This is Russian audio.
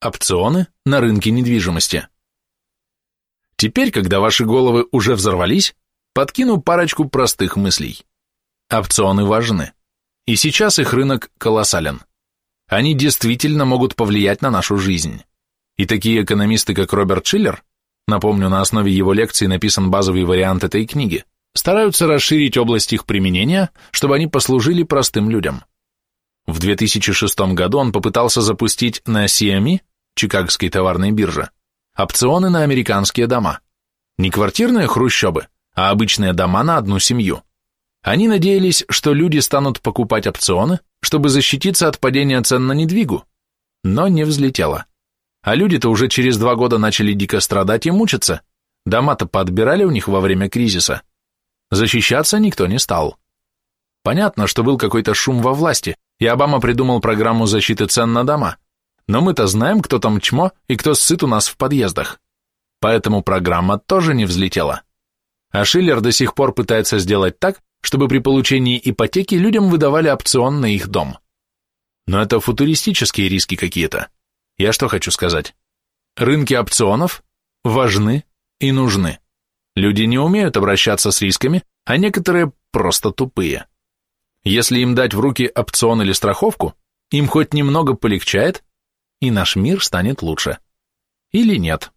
Опционы на рынке недвижимости. Теперь, когда ваши головы уже взорвались, подкину парочку простых мыслей. Опционы важны. И сейчас их рынок колоссален. Они действительно могут повлиять на нашу жизнь. И такие экономисты, как Роберт Шиллер, напомню, на основе его лекции написан базовый вариант этой книги, стараются расширить область их применения, чтобы они послужили простым людям. В 2006 году он попытался запустить на CME, Чикагской товарной бирже, опционы на американские дома. Не квартирные хрущобы, а обычные дома на одну семью. Они надеялись, что люди станут покупать опционы, чтобы защититься от падения цен на недвигу, но не взлетело. А люди-то уже через два года начали дико страдать и мучиться. Дома-то подбирали у них во время кризиса. Защищаться никто не стал. Понятно, что был какой-то шум во власти, и Обама придумал программу защиты цен на дома. Но мы-то знаем, кто там чмо и кто сыт у нас в подъездах. Поэтому программа тоже не взлетела. А Шиллер до сих пор пытается сделать так, чтобы при получении ипотеки людям выдавали опцион на их дом. Но это футуристические риски какие-то. Я что хочу сказать? Рынки опционов важны и нужны. Люди не умеют обращаться с рисками, а некоторые просто тупые. Если им дать в руки опцион или страховку, им хоть немного полегчает, и наш мир станет лучше. Или нет.